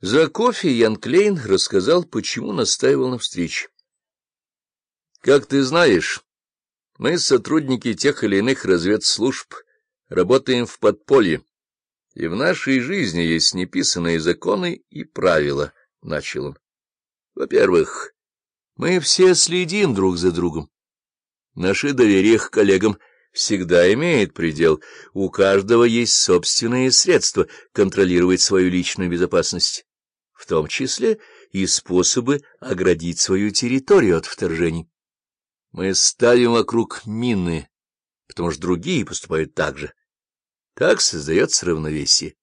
За кофе Ян Клейн рассказал, почему настаивал на встрече. Как ты знаешь, мы, сотрудники тех или иных разведслужб, работаем в подполье, и в нашей жизни есть неписанные законы и правила, — начал он. Во-первых, мы все следим друг за другом. Наше доверие к коллегам всегда имеет предел. У каждого есть собственные средства контролировать свою личную безопасность в том числе и способы оградить свою территорию от вторжений. Мы ставим вокруг мины, потому что другие поступают так же. Так создается равновесие,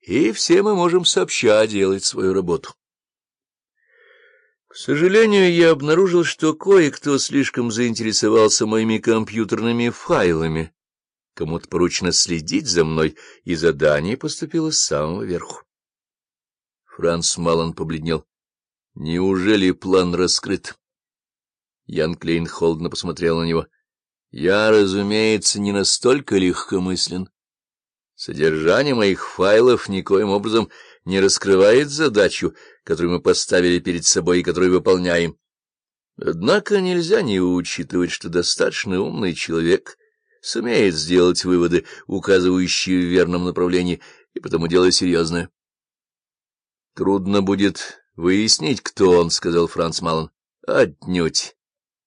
и все мы можем сообща делать свою работу. К сожалению, я обнаружил, что кое-кто слишком заинтересовался моими компьютерными файлами. Кому-то поручено следить за мной, и задание поступило с самого верху. Франц Малон побледнел. — Неужели план раскрыт? Ян Клейн холодно посмотрел на него. — Я, разумеется, не настолько легкомыслен. Содержание моих файлов никоим образом не раскрывает задачу, которую мы поставили перед собой и которую выполняем. Однако нельзя не учитывать, что достаточно умный человек сумеет сделать выводы, указывающие в верном направлении, и потому дело серьезное. — Трудно будет выяснить, кто он, — сказал Франц Малон. — Отнюдь,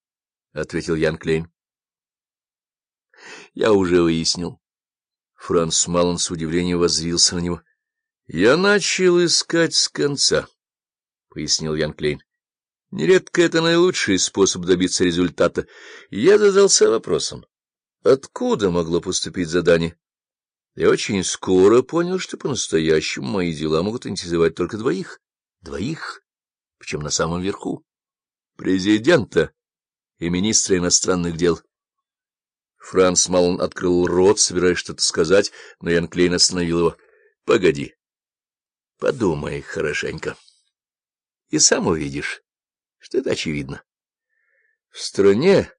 — ответил Ян Клейн. — Я уже выяснил. Франц Малон с удивлением воззрился на него. — Я начал искать с конца, — пояснил Ян Клейн. — Нередко это наилучший способ добиться результата. Я задался вопросом, откуда могло поступить задание? Я очень скоро понял, что по-настоящему мои дела могут интересовать только двоих. Двоих, причем на самом верху. Президента и министра иностранных дел. Франц Малон открыл рот, собираясь что-то сказать, но Ян Клейн остановил его. — Погоди. Подумай хорошенько. И сам увидишь, что это очевидно. В стране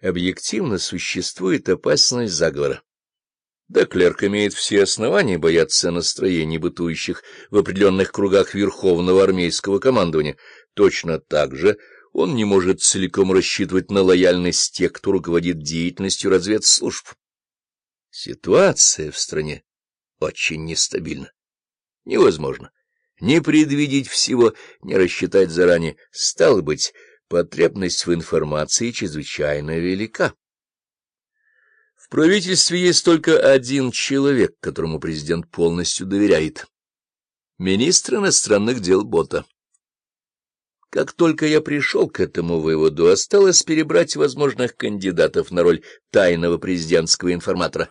объективно существует опасность заговора. Да клерк имеет все основания бояться настроений, бытующих в определенных кругах Верховного армейского командования. Точно так же он не может целиком рассчитывать на лояльность тех, кто руководит деятельностью разведслужб. Ситуация в стране очень нестабильна. Невозможно не предвидеть всего, не рассчитать заранее. Стало быть, потребность в информации чрезвычайно велика. В правительстве есть только один человек, которому президент полностью доверяет. Министр иностранных дел Бота. Как только я пришел к этому выводу, осталось перебрать возможных кандидатов на роль тайного президентского информатора.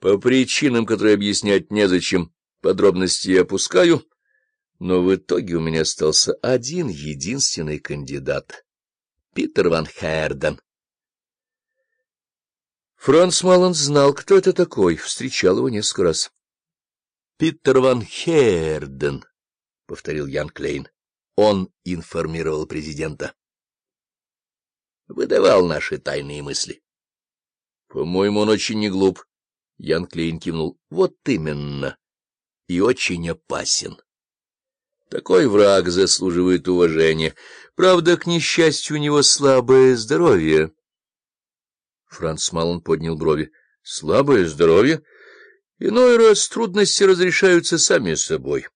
По причинам, которые объяснять незачем, подробности я опускаю, но в итоге у меня остался один единственный кандидат — Питер Ван Херден. Франц Малон знал, кто это такой, встречал его несколько раз. — Питер ван Херден, — повторил Ян Клейн. Он информировал президента. Выдавал наши тайные мысли. — По-моему, он очень не глуп. Ян Клейн кивнул. — Вот именно. И очень опасен. Такой враг заслуживает уважения. Правда, к несчастью, у него слабое здоровье. Франц Малон поднял брови. — Слабое здоровье? Иной раз трудности разрешаются сами собой.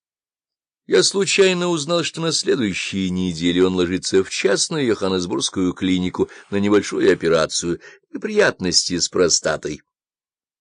Я случайно узнал, что на следующей неделе он ложится в частную Йоханнесбургскую клинику на небольшую операцию, неприятности с простатой.